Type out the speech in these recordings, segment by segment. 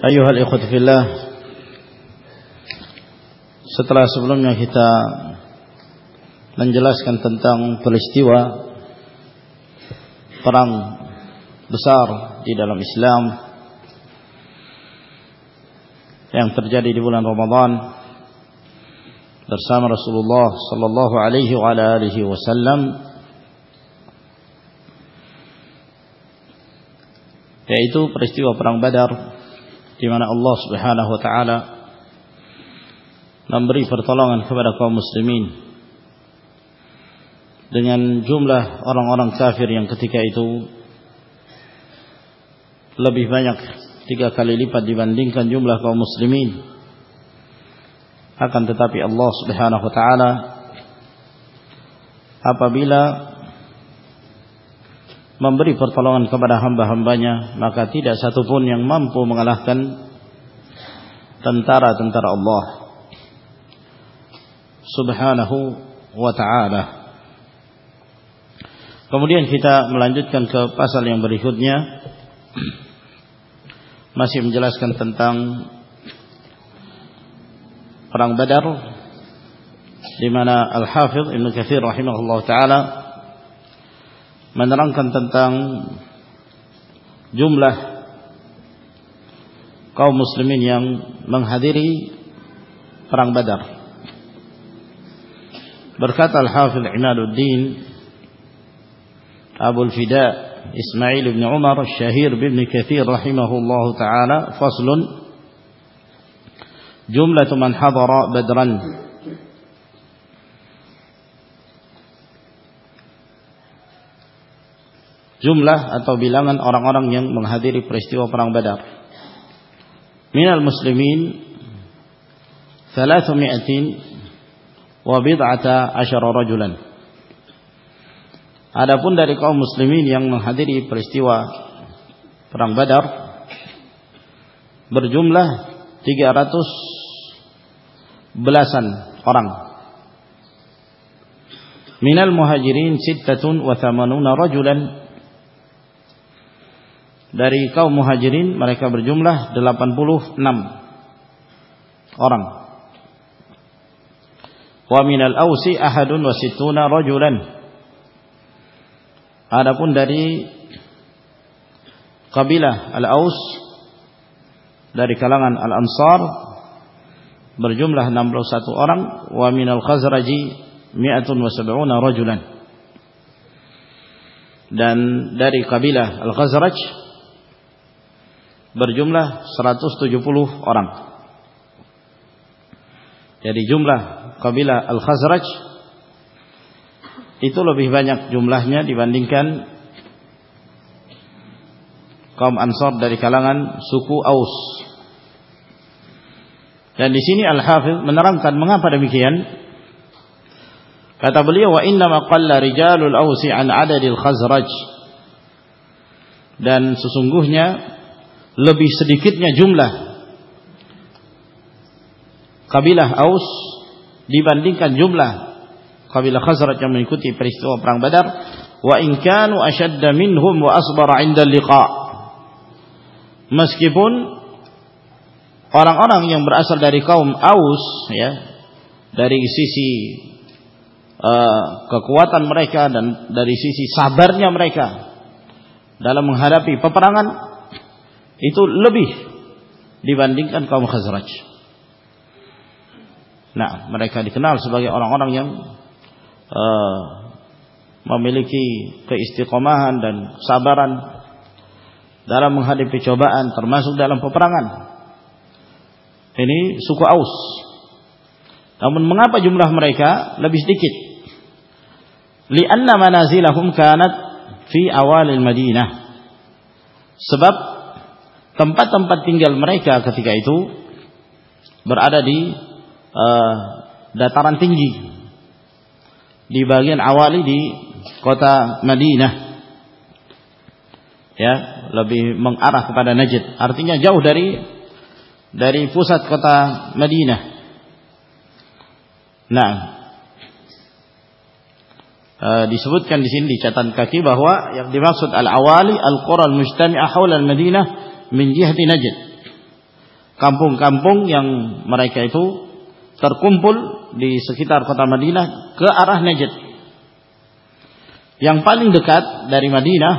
Ayuhal ikhwati fillah Setelah sebelumnya kita menjelaskan tentang peristiwa perang besar di dalam Islam yang terjadi di bulan Ramadan bersama Rasulullah sallallahu alaihi wa wasallam yaitu peristiwa perang Badar di mana Allah Subhanahu wa taala memberi pertolongan kepada kaum muslimin dengan jumlah orang-orang kafir yang ketika itu lebih banyak tiga kali lipat dibandingkan jumlah kaum muslimin. Akan tetapi Allah Subhanahu wa taala apabila memberi pertolongan kepada hamba-hambanya maka tidak satupun yang mampu mengalahkan tentara-tentara Allah. Subhanahu wa ta'ala. Kemudian kita melanjutkan ke pasal yang berikutnya. Masih menjelaskan tentang perang Badar di mana Al-Hafidh Ibnu Katsir rahimahullah taala menerangkan tentang jumlah kaum muslimin yang menghadiri perang Badar. Berkata Al-Hafidh Imaduddin Abu Al-Fida Ismail bin Umar Syahir bin Kathir rahimahullah taala faslun jumlah man hadara badran jumlah atau bilangan orang-orang yang menghadiri peristiwa perang Badar. Minal muslimin 300 wa bid'ata asyara rajulan. Adapun dari kaum muslimin yang menghadiri peristiwa perang Badar berjumlah 300 belasan orang. Minal muhajirin sittatun wa thamanuna rajulan dari kaum muhajirin mereka berjumlah 86 orang. Wa minal ausi ahadun wa situna rajulan. Adapun dari kabilah Al-Aus dari kalangan Al-Ansar berjumlah 61 orang wa minal Khazraji mi'atun wa sab'una rajulan. Dan dari kabilah Al-Khazraj berjumlah 170 orang. Jadi jumlah kabilah Al-Khazraj itu lebih banyak jumlahnya dibandingkan kaum Ansar dari kalangan suku Aus. Dan di sini Al-Hafidh menerangkan mengapa demikian. Kata beliau wa inna ma qalla rijalul Ausi an adadil Khazraj. Dan sesungguhnya lebih sedikitnya jumlah. Kabilah Aus dibandingkan jumlah kabilah Khazraj yang mengikuti peristiwa perang Badar. Wa in kanu ashadda minhum wa asbara 'inda liqa. Meskipun orang-orang yang berasal dari kaum Aus ya dari sisi uh, kekuatan mereka dan dari sisi sabarnya mereka dalam menghadapi peperangan itu lebih dibandingkan kaum Khazraj. Nah, mereka dikenal sebagai orang-orang yang uh, memiliki keistiqomahan dan sabaran dalam menghadapi cobaan termasuk dalam peperangan. Ini suku Aus. Namun mengapa jumlah mereka lebih sedikit? Lianna manazilahum kanat fi awalil Madinah. Sebab tempat-tempat tinggal mereka ketika itu berada di uh, dataran tinggi. Di bagian awali di kota Madinah. Ya lebih mengarah kepada Najd. Artinya jauh dari dari pusat kota Madinah. Nah uh, disebutkan di sini di catatan kaki bahwa yang dimaksud al-awali al-qura al-mujtami'ah haula al-Madinah min jihati Najd kampung-kampung yang mereka itu terkumpul di sekitar kota Madinah ke arah Najd. Yang paling dekat dari Madinah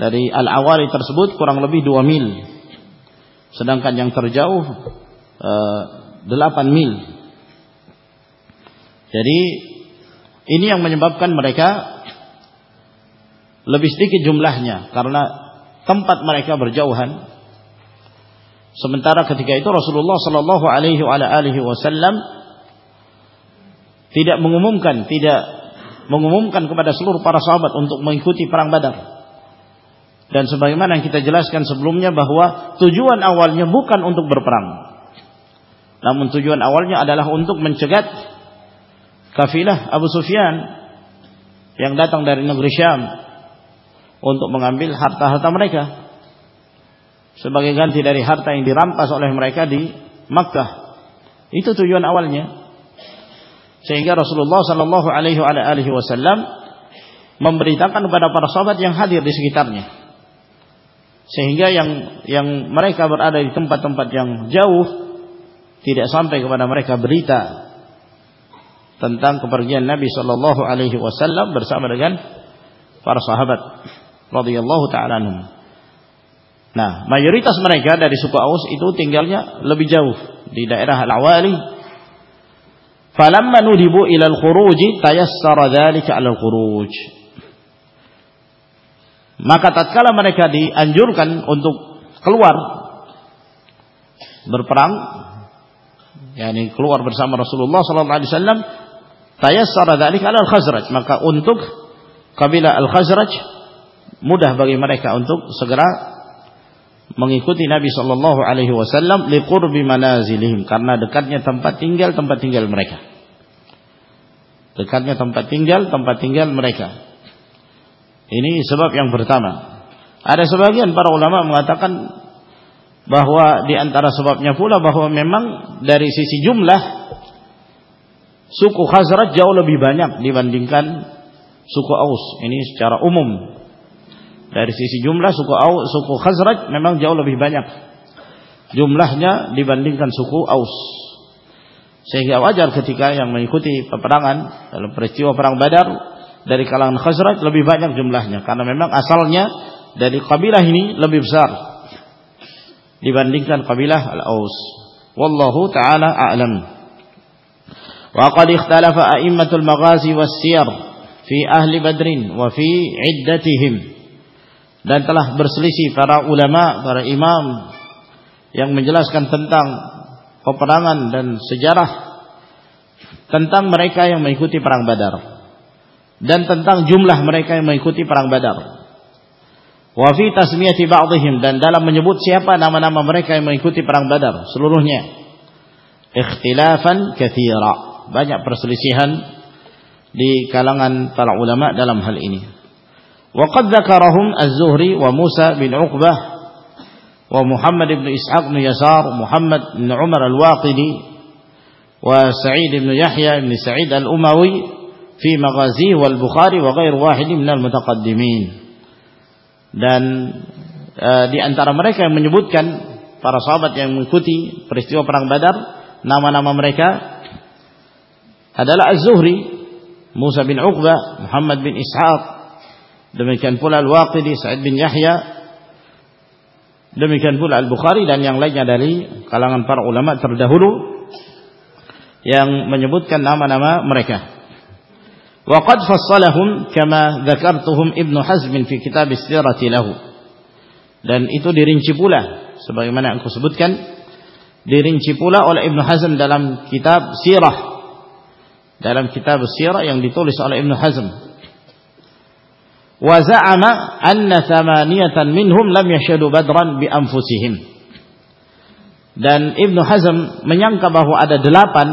dari Al-Awali tersebut kurang lebih 2 mil. Sedangkan yang terjauh eh, 8 mil. Jadi ini yang menyebabkan mereka lebih sedikit jumlahnya karena tempat mereka berjauhan Sementara ketika itu Rasulullah Sallallahu Alaihi Wasallam tidak mengumumkan, tidak mengumumkan kepada seluruh para sahabat untuk mengikuti perang Badar. Dan sebagaimana yang kita jelaskan sebelumnya bahwa tujuan awalnya bukan untuk berperang. Namun tujuan awalnya adalah untuk mencegat kafilah Abu Sufyan yang datang dari negeri Syam untuk mengambil harta-harta mereka sebagai ganti dari harta yang dirampas oleh mereka di Makkah. Itu tujuan awalnya. Sehingga Rasulullah Shallallahu Alaihi Wasallam memberitakan kepada para sahabat yang hadir di sekitarnya. Sehingga yang yang mereka berada di tempat-tempat yang jauh tidak sampai kepada mereka berita tentang kepergian Nabi Shallallahu Alaihi Wasallam bersama dengan para sahabat radhiyallahu taala Nah, mayoritas mereka dari suku Aus itu tinggalnya lebih jauh di daerah Al-Awali. Falamma nudibu ila al-khuruj tayassara dzalika 'ala al-khuruj. Maka tatkala mereka dianjurkan untuk keluar berperang yakni keluar bersama Rasulullah sallallahu alaihi wasallam tayassara dzalika 'ala al-Khazraj, maka untuk kabilah Al-Khazraj mudah bagi mereka untuk segera mengikuti Nabi Shallallahu Alaihi Wasallam liqurbi manazilihim karena dekatnya tempat tinggal tempat tinggal mereka. Dekatnya tempat tinggal tempat tinggal mereka. Ini sebab yang pertama. Ada sebagian para ulama mengatakan bahwa di antara sebabnya pula bahwa memang dari sisi jumlah suku Khazraj jauh lebih banyak dibandingkan suku Aus. Ini secara umum dari sisi jumlah suku Aus, suku Khazraj memang jauh lebih banyak jumlahnya dibandingkan suku Aus. Sehingga wajar ketika yang mengikuti peperangan dalam peristiwa perang Badar dari kalangan Khazraj lebih banyak jumlahnya karena memang asalnya dari kabilah ini lebih besar dibandingkan kabilah Al-Aus. Wallahu taala a'lam. Wa qad ikhtalafa a'immatul maghazi was-siyar fi ahli Badrin wa fi iddatihim dan telah berselisih para ulama, para imam yang menjelaskan tentang peperangan dan sejarah tentang mereka yang mengikuti perang Badar dan tentang jumlah mereka yang mengikuti perang Badar. Wa fi tasmiyati ba'dihim dan dalam menyebut siapa nama-nama mereka yang mengikuti perang Badar seluruhnya. Ikhtilafan katsira. Banyak perselisihan di kalangan para ulama dalam hal ini. وقد ذكرهم الزهري وموسى بن عقبة ومحمد بن إسحاق بن يسار ومحمد بن عمر الواقدي وسعيد بن يحيى بن سعيد الأموي في مغازيه والبخاري وغير واحد من المتقدمين dan uh, di antara mereka yang menyebutkan para sahabat yang mengikuti peristiwa perang Badar nama-nama mereka adalah Az-Zuhri Musa bin Uqbah Muhammad bin Ishaq Demikian pula Al-Waqidi Sa'id bin Yahya. Demikian pula Al-Bukhari dan yang lainnya dari kalangan para ulama terdahulu yang menyebutkan nama-nama mereka. Qad fassalahum kama dzakartuhum Ibnu Hazm fi kitab Istirati lahu. Dan itu dirinci pula sebagaimana aku sebutkan dirinci pula oleh Ibnu Hazm dalam kitab Sirah dalam kitab Sirah yang ditulis oleh Ibnu Hazm wa anna thamaniyatan minhum lam yashhadu badran dan Ibnu Hazm menyangka bahwa ada delapan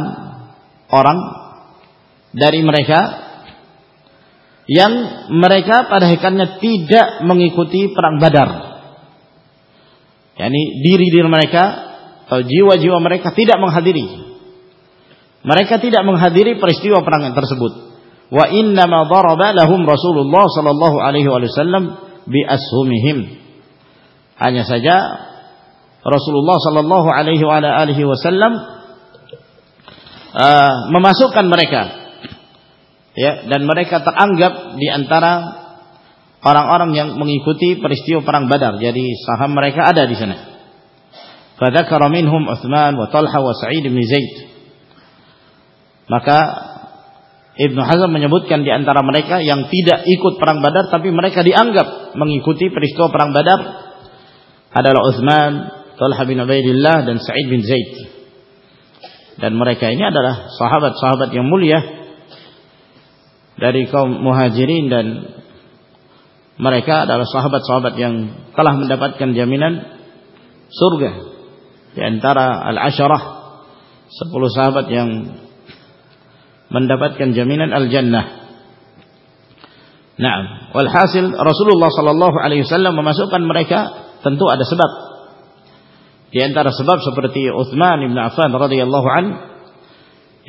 orang dari mereka yang mereka pada hakikatnya tidak mengikuti perang Badar. Yani diri-diri mereka atau jiwa-jiwa mereka tidak menghadiri. Mereka tidak menghadiri peristiwa perang tersebut. Wa inna ma daraba lahum Rasulullah sallallahu alaihi wasallam bi ashumihim. Hanya saja Rasulullah sallallahu alaihi wasallam uh, memasukkan mereka ya dan mereka teranggap di antara orang-orang yang mengikuti peristiwa perang Badar. Jadi saham mereka ada di sana. Fadzakara minhum Utsman wa Talha wa Sa'id bin Zaid. Maka Ibnu Hazm menyebutkan di antara mereka yang tidak ikut perang Badar tapi mereka dianggap mengikuti peristiwa perang Badar adalah Utsman, Talha bin Ubaidillah dan Sa'id bin Zaid. Dan mereka ini adalah sahabat-sahabat yang mulia dari kaum Muhajirin dan mereka adalah sahabat-sahabat yang telah mendapatkan jaminan surga di antara al-asyarah sepuluh sahabat yang mendapatkan jaminan al-jannah. Nah, walhasil Rasulullah sallallahu alaihi wasallam memasukkan mereka tentu ada sebab di antara sebab seperti Uthman bin Affan radhiyallahu an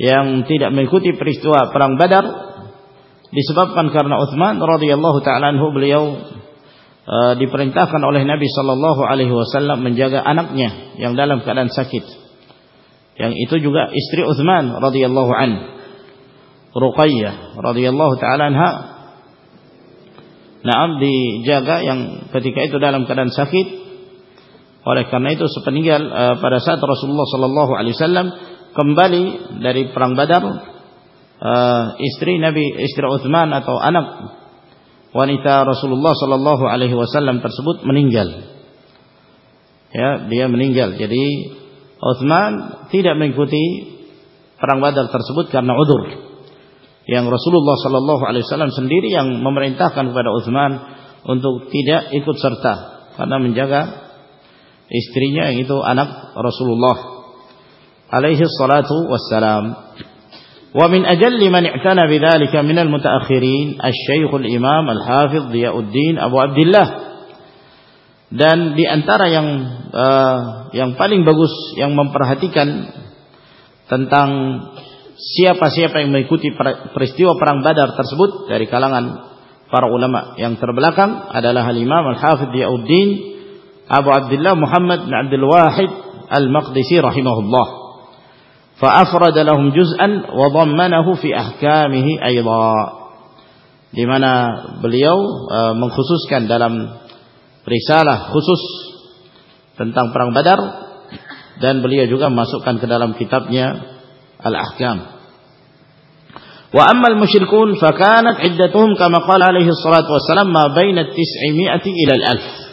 yang tidak mengikuti peristiwa perang Badar disebabkan karena Uthman radhiyallahu taala anhu beliau uh, diperintahkan oleh Nabi sallallahu alaihi wasallam menjaga anaknya yang dalam keadaan sakit. Yang itu juga istri Uthman radhiyallahu an. Ruqayyah radhiyallahu taala anha Naam dijaga yang ketika itu dalam keadaan sakit oleh karena itu sepeninggal uh, pada saat Rasulullah sallallahu alaihi wasallam kembali dari perang Badar, uh, istri Nabi istri Utsman atau anak wanita Rasulullah sallallahu alaihi wasallam tersebut meninggal. Ya, dia meninggal. Jadi Utsman tidak mengikuti perang Badar tersebut karena udur. Yang Rasulullah sallallahu alaihi wasallam sendiri yang memerintahkan kepada Utsman untuk tidak ikut serta karena menjaga istrinya yang itu anak Rasulullah alaihi salatu wassalam. Wa min ajalli man i'tana bidzalika min al-mutaakhirin asy-syaikh al-imam al-hafiz Diyauddin Abu Abdullah dan di antara yang uh, yang paling bagus yang memperhatikan tentang siapa-siapa yang mengikuti peristiwa perang Badar tersebut dari kalangan para ulama yang terbelakang adalah Al-Imam Al-Hafidh Diyauddin Abu Abdullah Muhammad bin Abdul Wahid Al-Maqdisi rahimahullah. Fa'afrada lahum juz'an wa dhammanahu fi ahkamihi ayda. Di mana beliau uh, mengkhususkan dalam risalah khusus tentang perang Badar dan beliau juga masukkan ke dalam kitabnya Al-Ahkam. Wa al-musyrikun fa kanat iddatuhum kama qala alaihi salatu wassalam ma baina 900 ila al-1000.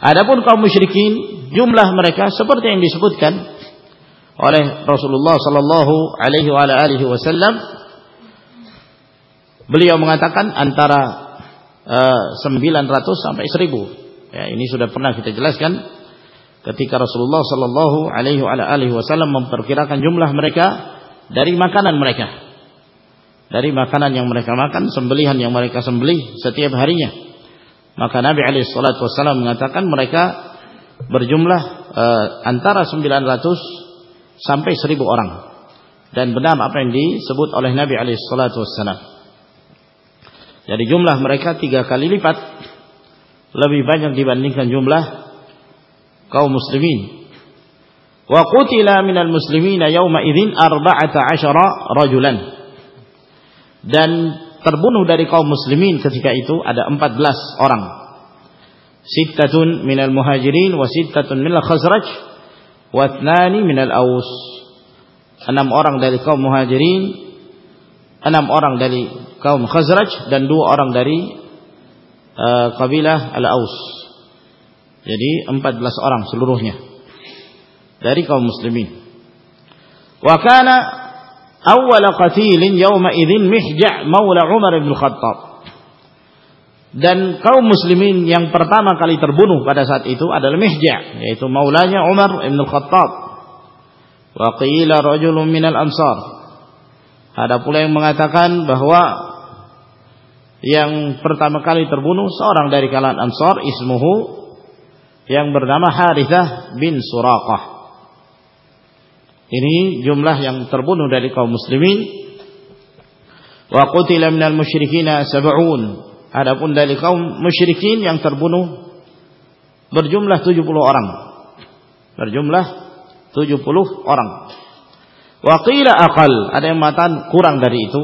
Adapun kaum musyrikin jumlah mereka seperti yang disebutkan oleh Rasulullah sallallahu alaihi wasallam beliau mengatakan antara uh, eh, 900 sampai 1000 ya ini sudah pernah kita jelaskan ketika Rasulullah sallallahu alaihi wasallam memperkirakan jumlah mereka dari makanan mereka dari makanan yang mereka makan sembelihan yang mereka sembelih setiap harinya maka Nabi alaihi salatu wasallam mengatakan mereka berjumlah uh, antara 900 sampai 1000 orang. Dan benar apa yang disebut oleh Nabi alaihi salatu wasallam. Jadi jumlah mereka tiga kali lipat lebih banyak dibandingkan jumlah kaum muslimin. Wa qutila minal muslimina yawma idzin arba'ata asyara rajulan. Dan terbunuh dari kaum muslimin ketika itu ada 14 orang. Sittatun minal muhajirin wa sittatun minal khazraj wa thnani minal aus. Enam orang dari kaum muhajirin, enam orang dari kaum khazraj dan dua orang dari uh, kabilah al-aus. Jadi 14 orang seluruhnya dari kaum muslimin. Wa kana awal qatilin yawma idzin Mihja' maula Umar bin Khattab. dan kaum muslimin yang pertama kali terbunuh pada saat itu adalah Mihja yaitu maulanya Umar Ibn Khattab wa qila rajulun minal ansar ada pula yang mengatakan bahwa yang pertama kali terbunuh seorang dari kalangan Ansar ismuhu yang bernama Harithah bin Suraqah ini jumlah yang terbunuh dari kaum muslimin wa qutila minal musyrikina sab'un Adapun dari kaum musyrikin yang terbunuh berjumlah 70 orang. Berjumlah 70 orang. Wa qila aqal, ada yang mengatakan kurang dari itu.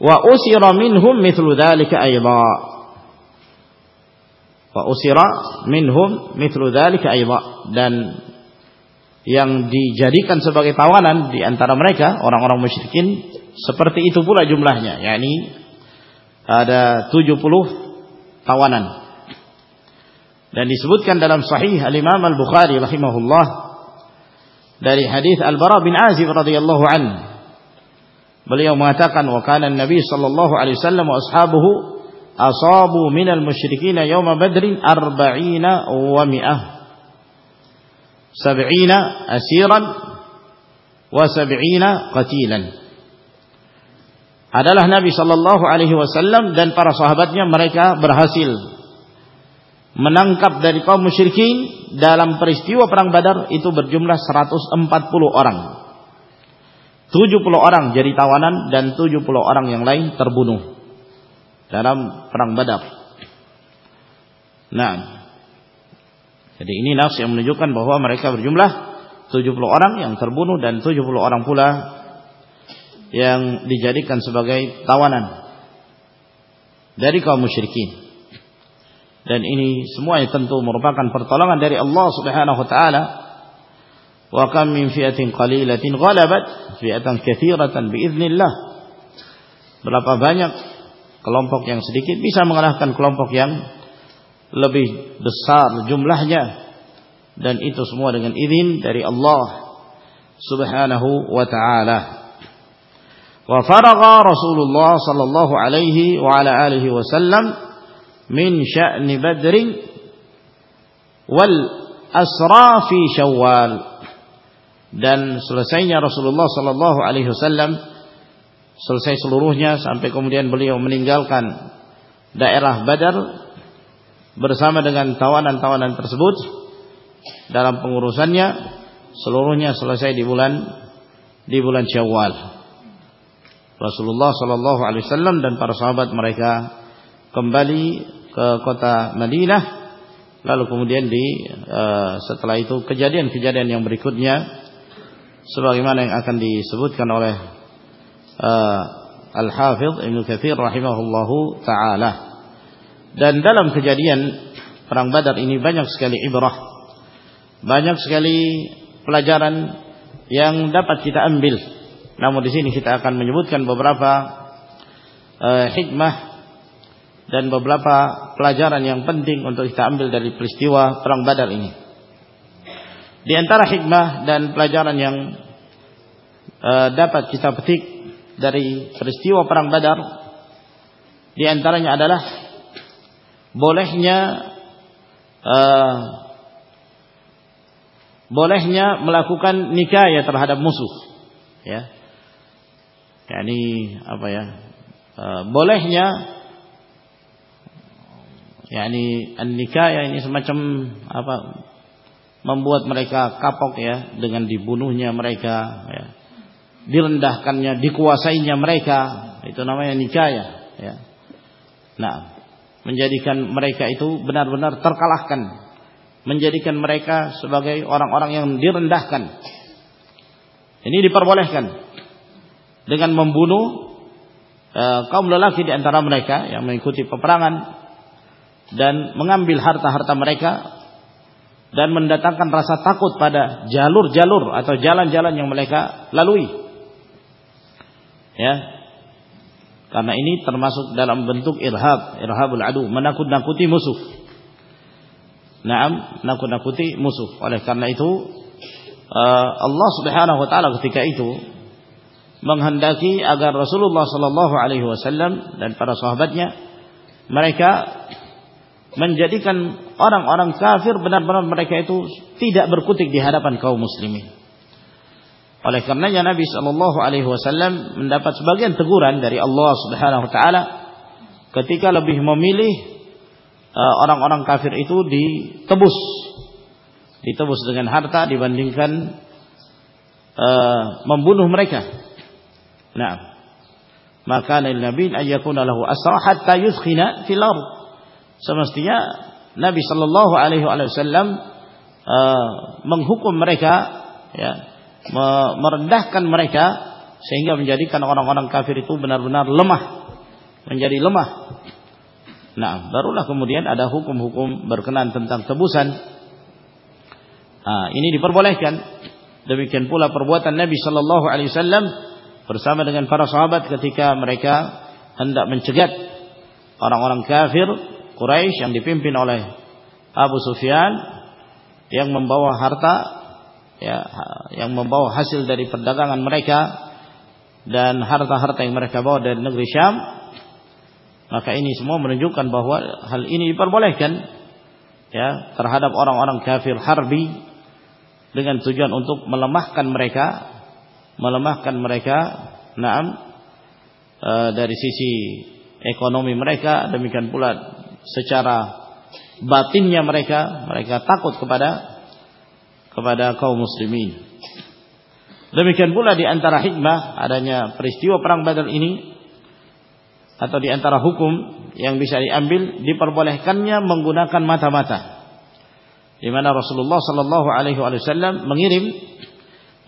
Wa usira minhum mithlu dzalika aidha. Wa usira minhum mithlu dzalika aidha dan yang dijadikan sebagai tawanan di antara mereka orang-orang musyrikin seperti itu pula jumlahnya yakni ada 70 tawanan. Dan disebutkan dalam sahih Al-Imam Al-Bukhari rahimahullah dari hadis Al-Bara bin Azib radhiyallahu an. Beliau mengatakan wa kana Nabi sallallahu alaihi wasallam wa ashabuhu asabu minal musyrikin yawm Badrin arba'ina wa mi'ah. Sab'ina asiran wa sab'ina qatilan adalah Nabi Shallallahu Alaihi Wasallam dan para sahabatnya mereka berhasil menangkap dari kaum musyrikin dalam peristiwa perang Badar itu berjumlah 140 orang. 70 orang jadi tawanan dan 70 orang yang lain terbunuh dalam perang Badar. Nah, jadi ini nas yang menunjukkan bahwa mereka berjumlah 70 orang yang terbunuh dan 70 orang pula yang dijadikan sebagai tawanan dari kaum musyrikin. Dan ini semuanya tentu merupakan pertolongan dari Allah Subhanahu wa taala. Wa kam min fi'atin qalilatin ghalabat fi'atan katsiratan biiznillah. Berapa banyak kelompok yang sedikit bisa mengalahkan kelompok yang lebih besar jumlahnya dan itu semua dengan izin dari Allah Subhanahu wa taala. Wa faragha Rasulullah sallallahu alaihi wa ala alihi wasallam min sya'ni Badr wal Asra fi Syawal. Dan selesainya Rasulullah sallallahu alaihi wasallam selesai seluruhnya sampai kemudian beliau meninggalkan daerah Badar bersama dengan tawanan-tawanan tersebut dalam pengurusannya seluruhnya selesai di bulan di bulan Syawal. Rasulullah Shallallahu Alaihi Wasallam dan para sahabat mereka kembali ke kota Madinah lalu kemudian di uh, setelah itu kejadian-kejadian yang berikutnya sebagaimana yang akan disebutkan oleh uh, Al-Hafidh Ibnu Katsir rahimahullahu taala dan dalam kejadian perang Badar ini banyak sekali ibrah banyak sekali pelajaran yang dapat kita ambil namun di sini kita akan menyebutkan beberapa uh, hikmah dan beberapa pelajaran yang penting untuk kita ambil dari peristiwa perang Badar ini. Di antara hikmah dan pelajaran yang uh, dapat kita petik dari peristiwa perang Badar di antaranya adalah bolehnya uh, bolehnya melakukan nikah ya terhadap musuh ya. Yakni apa ya e, bolehnya yakni nikah ya ini semacam apa membuat mereka kapok ya dengan dibunuhnya mereka ya direndahkannya dikuasainya mereka itu namanya nikah ya ya nah menjadikan mereka itu benar-benar terkalahkan menjadikan mereka sebagai orang-orang yang direndahkan ini diperbolehkan dengan membunuh e, kaum lelaki di antara mereka yang mengikuti peperangan dan mengambil harta-harta mereka dan mendatangkan rasa takut pada jalur-jalur atau jalan-jalan yang mereka lalui. Ya. Karena ini termasuk dalam bentuk irhab, irhabul adu, menakut-nakuti musuh. Naam, nakut-nakuti musuh. Oleh karena itu eh, Allah Subhanahu wa taala ketika itu menghendaki agar Rasulullah sallallahu alaihi wasallam dan para sahabatnya mereka menjadikan orang-orang kafir benar-benar mereka itu tidak berkutik di hadapan kaum muslimin. Oleh karenanya Nabi Shallallahu Alaihi Wasallam mendapat sebagian teguran dari Allah Subhanahu Wa Taala ketika lebih memilih uh, orang-orang kafir itu ditebus, ditebus dengan harta dibandingkan uh, membunuh mereka. Nah, maka Nabi ayakuna lahu asra hatta yuskhina fil ardh semestinya Nabi Shallallahu Alaihi Wasallam uh, menghukum mereka, ya, merendahkan mereka sehingga menjadikan orang-orang kafir itu benar-benar lemah, menjadi lemah. Nah, barulah kemudian ada hukum-hukum berkenan tentang tebusan. Nah, ini diperbolehkan. Demikian pula perbuatan Nabi Shallallahu Alaihi Wasallam bersama dengan para sahabat ketika mereka hendak mencegat orang-orang kafir Quraisy yang dipimpin oleh Abu Sufyan yang membawa harta ya yang membawa hasil dari perdagangan mereka dan harta-harta yang mereka bawa dari negeri Syam maka ini semua menunjukkan bahwa hal ini diperbolehkan ya terhadap orang-orang kafir harbi dengan tujuan untuk melemahkan mereka melemahkan mereka naam e, dari sisi ekonomi mereka demikian pula secara batinnya mereka mereka takut kepada kepada kaum muslimin. Demikian pula di antara hikmah adanya peristiwa perang Badar ini atau di antara hukum yang bisa diambil diperbolehkannya menggunakan mata-mata. Di mana Rasulullah sallallahu alaihi wasallam mengirim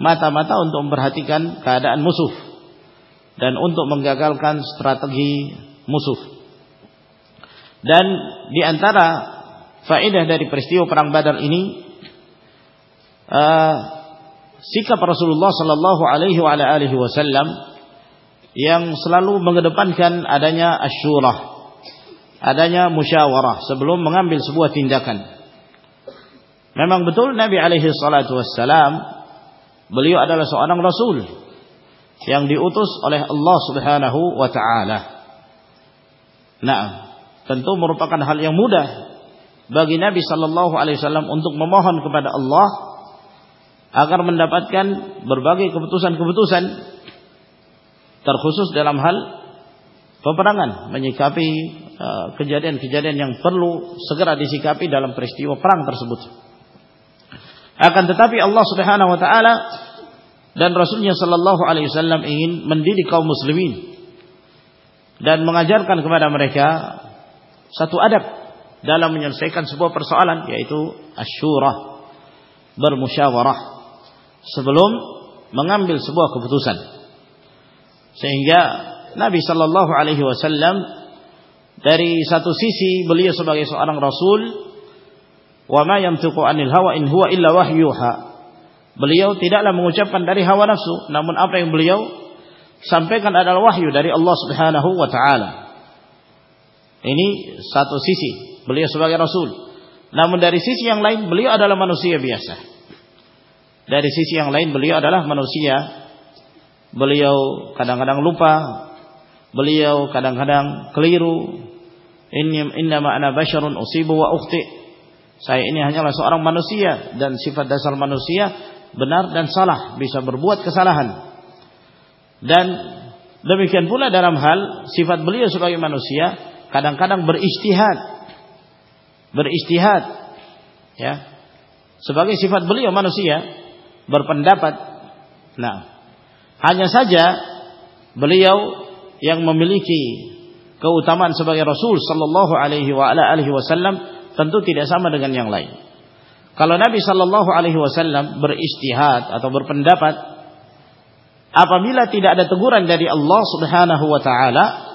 mata-mata untuk memperhatikan keadaan musuh dan untuk menggagalkan strategi musuh. Dan di antara faedah dari peristiwa perang Badar ini uh, sikap Rasulullah sallallahu alaihi wasallam yang selalu mengedepankan adanya asyurah, adanya musyawarah sebelum mengambil sebuah tindakan. Memang betul Nabi alaihi salatu wassalam beliau adalah seorang rasul yang diutus oleh Allah Subhanahu wa taala. Nah, tentu merupakan hal yang mudah bagi Nabi Shallallahu Alaihi Wasallam untuk memohon kepada Allah agar mendapatkan berbagai keputusan-keputusan terkhusus dalam hal peperangan menyikapi uh, kejadian-kejadian yang perlu segera disikapi dalam peristiwa perang tersebut. Akan tetapi Allah Subhanahu wa taala dan Rasulnya Shallallahu alaihi wasallam ingin mendidik kaum muslimin dan mengajarkan kepada mereka satu adab dalam menyelesaikan sebuah persoalan yaitu asyurah bermusyawarah sebelum mengambil sebuah keputusan sehingga Nabi sallallahu alaihi wasallam dari satu sisi beliau sebagai seorang rasul wa ma yantiqu anil hawa in huwa illa wahyuha beliau tidaklah mengucapkan dari hawa nafsu namun apa yang beliau sampaikan adalah wahyu dari Allah Subhanahu wa taala ini satu sisi beliau sebagai rasul. Namun dari sisi yang lain beliau adalah manusia biasa. Dari sisi yang lain beliau adalah manusia. Beliau kadang-kadang lupa, beliau kadang-kadang keliru. Inna ma ana basyarun usibu wa ukhti. Saya ini hanyalah seorang manusia dan sifat dasar manusia benar dan salah, bisa berbuat kesalahan. Dan demikian pula dalam hal sifat beliau sebagai manusia kadang-kadang beristihad beristihad ya sebagai sifat beliau manusia berpendapat nah hanya saja beliau yang memiliki keutamaan sebagai rasul sallallahu alaihi wasallam tentu tidak sama dengan yang lain kalau Nabi sallallahu alaihi wasallam beristihad atau berpendapat apabila tidak ada teguran dari Allah Subhanahu wa taala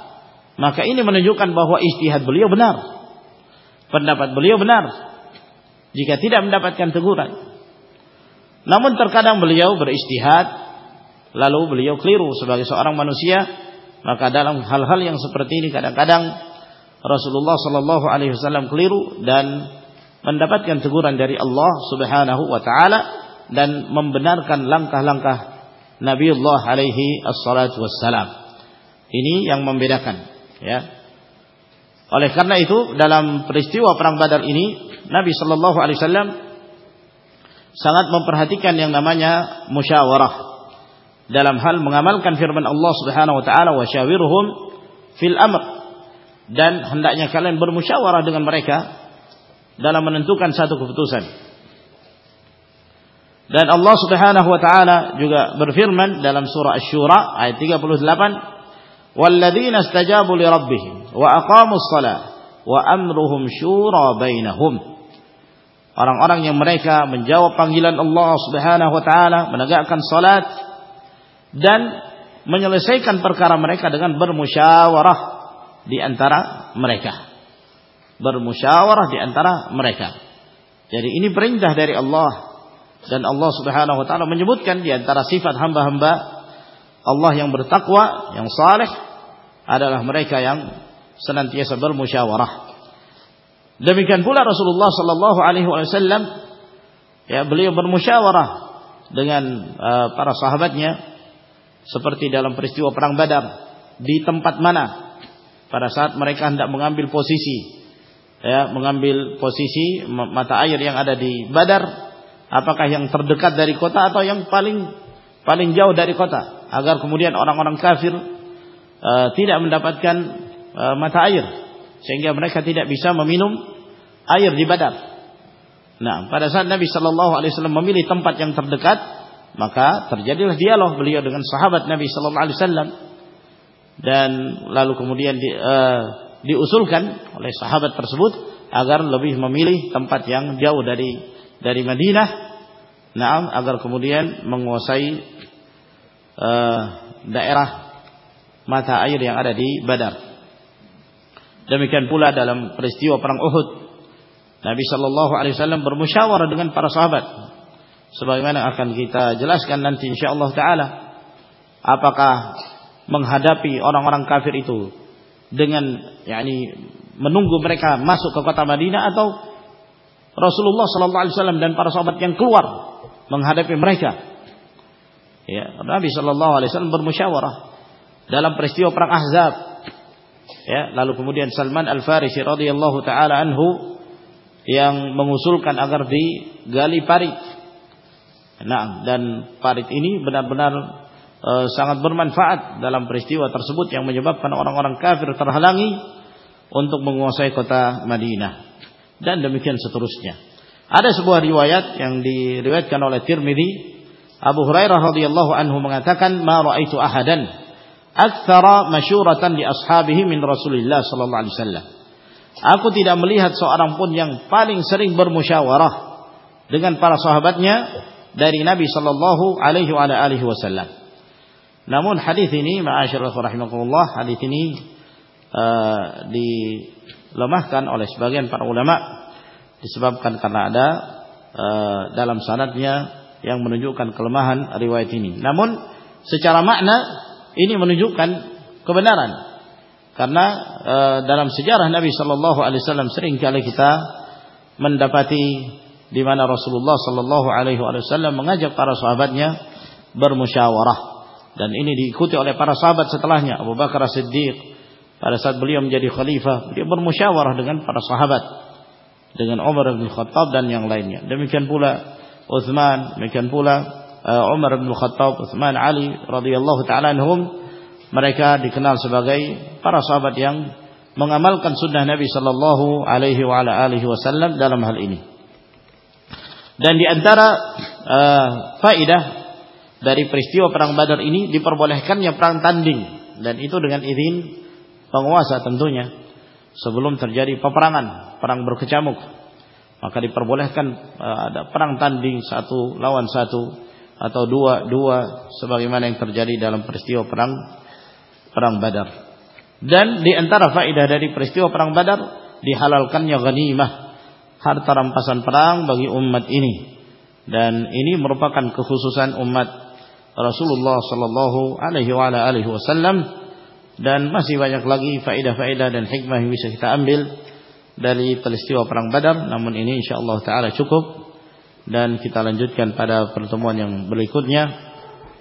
maka ini menunjukkan bahwa istihad beliau benar. Pendapat beliau benar. Jika tidak mendapatkan teguran. Namun terkadang beliau beristihad lalu beliau keliru sebagai seorang manusia, maka dalam hal-hal yang seperti ini kadang-kadang Rasulullah Shallallahu alaihi wasallam keliru dan mendapatkan teguran dari Allah Subhanahu wa taala dan membenarkan langkah-langkah Nabiullah alaihi assalatu wassalam. Ini yang membedakan ya Oleh karena itu dalam peristiwa perang Badar ini Nabi Shallallahu Alaihi Wasallam sangat memperhatikan yang namanya musyawarah dalam hal mengamalkan firman Allah Subhanahu Wa Taala wa syawirhum fil amr dan hendaknya kalian bermusyawarah dengan mereka dalam menentukan satu keputusan. Dan Allah Subhanahu wa taala juga berfirman dalam surah Asy-Syura ayat 38, "Walladzina istajabu li rabbihim wa aqamus shalah wa amruhum syura bainahum." Orang-orang yang mereka menjawab panggilan Allah Subhanahu wa taala, menegakkan salat dan menyelesaikan perkara mereka dengan bermusyawarah di antara mereka. Bermusyawarah di antara mereka. Jadi ini perintah dari Allah dan Allah Subhanahu wa taala menyebutkan di antara sifat hamba-hamba Allah yang bertakwa, yang saleh adalah mereka yang senantiasa bermusyawarah. Demikian pula Rasulullah sallallahu alaihi wasallam ya beliau bermusyawarah dengan uh, para sahabatnya seperti dalam peristiwa perang Badar di tempat mana pada saat mereka hendak mengambil posisi ya mengambil posisi mata air yang ada di Badar apakah yang terdekat dari kota atau yang paling paling jauh dari kota agar kemudian orang-orang kafir uh, tidak mendapatkan uh, mata air sehingga mereka tidak bisa meminum air di Badar. Nah, pada saat Nabi Shallallahu Alaihi Wasallam memilih tempat yang terdekat, maka terjadilah dialog beliau dengan sahabat Nabi Shallallahu Alaihi Wasallam dan lalu kemudian di, uh, diusulkan oleh sahabat tersebut agar lebih memilih tempat yang jauh dari dari Madinah Naam agar kemudian menguasai uh, daerah mata air yang ada di Badar. Demikian pula dalam peristiwa perang Uhud. Nabi Shallallahu Alaihi Wasallam bermusyawarah dengan para sahabat. Sebagaimana akan kita jelaskan nanti insyaallah taala. Apakah menghadapi orang-orang kafir itu dengan yakni menunggu mereka masuk ke kota Madinah atau Rasulullah sallallahu alaihi wasallam dan para sahabat yang keluar menghadapi mereka. Ya, Nabi sallallahu alaihi wasallam bermusyawarah dalam peristiwa perang Ahzab. Ya, lalu kemudian Salman Al-Farisi radhiyallahu taala anhu yang mengusulkan agar digali parit. Nah, dan parit ini benar-benar e, sangat bermanfaat dalam peristiwa tersebut yang menyebabkan orang-orang kafir terhalangi untuk menguasai kota Madinah dan demikian seterusnya. Ada sebuah riwayat yang diriwayatkan oleh Tirmidzi Abu Hurairah radhiyallahu anhu mengatakan ma raaitu ahadan aktsara masyuratan li ashabihi min Rasulillah sallallahu alaihi wasallam. Aku tidak melihat seorang pun yang paling sering bermusyawarah dengan para sahabatnya dari Nabi sallallahu alaihi wasallam. Namun hadis ini ma'asyiral rahimakumullah hadis ini uh, di dilemahkan oleh sebagian para ulama disebabkan karena ada e, dalam sanadnya yang menunjukkan kelemahan riwayat ini. Namun secara makna ini menunjukkan kebenaran. Karena e, dalam sejarah Nabi Shallallahu Alaihi Wasallam sering kali kita mendapati di mana Rasulullah Shallallahu Alaihi Wasallam mengajak para sahabatnya bermusyawarah. Dan ini diikuti oleh para sahabat setelahnya Abu Bakar Siddiq pada saat beliau menjadi khalifah, beliau bermusyawarah dengan para sahabat, dengan Umar bin Khattab dan yang lainnya. Demikian pula Uthman, demikian pula uh, Umar bin Khattab, Uthman, Ali radhiyallahu taala anhum, mereka dikenal sebagai para sahabat yang mengamalkan sunnah Nabi sallallahu alaihi wa ala alihi wasallam dalam hal ini. Dan di antara uh, faidah dari peristiwa perang Badar ini diperbolehkannya perang tanding dan itu dengan izin penguasa tentunya sebelum terjadi peperangan, perang berkecamuk. Maka diperbolehkan uh, ada perang tanding satu lawan satu atau dua dua sebagaimana yang terjadi dalam peristiwa perang perang Badar. Dan di antara faedah dari peristiwa perang Badar dihalalkannya ghanimah harta rampasan perang bagi umat ini. Dan ini merupakan kekhususan umat Rasulullah sallallahu alaihi wasallam dan masih banyak lagi faedah-faedah dan hikmah yang bisa kita ambil dari peristiwa perang Badar namun ini insyaallah taala cukup dan kita lanjutkan pada pertemuan yang berikutnya.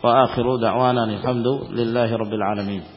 Wa akhiru da'wana alhamdulillahi rabbil alamin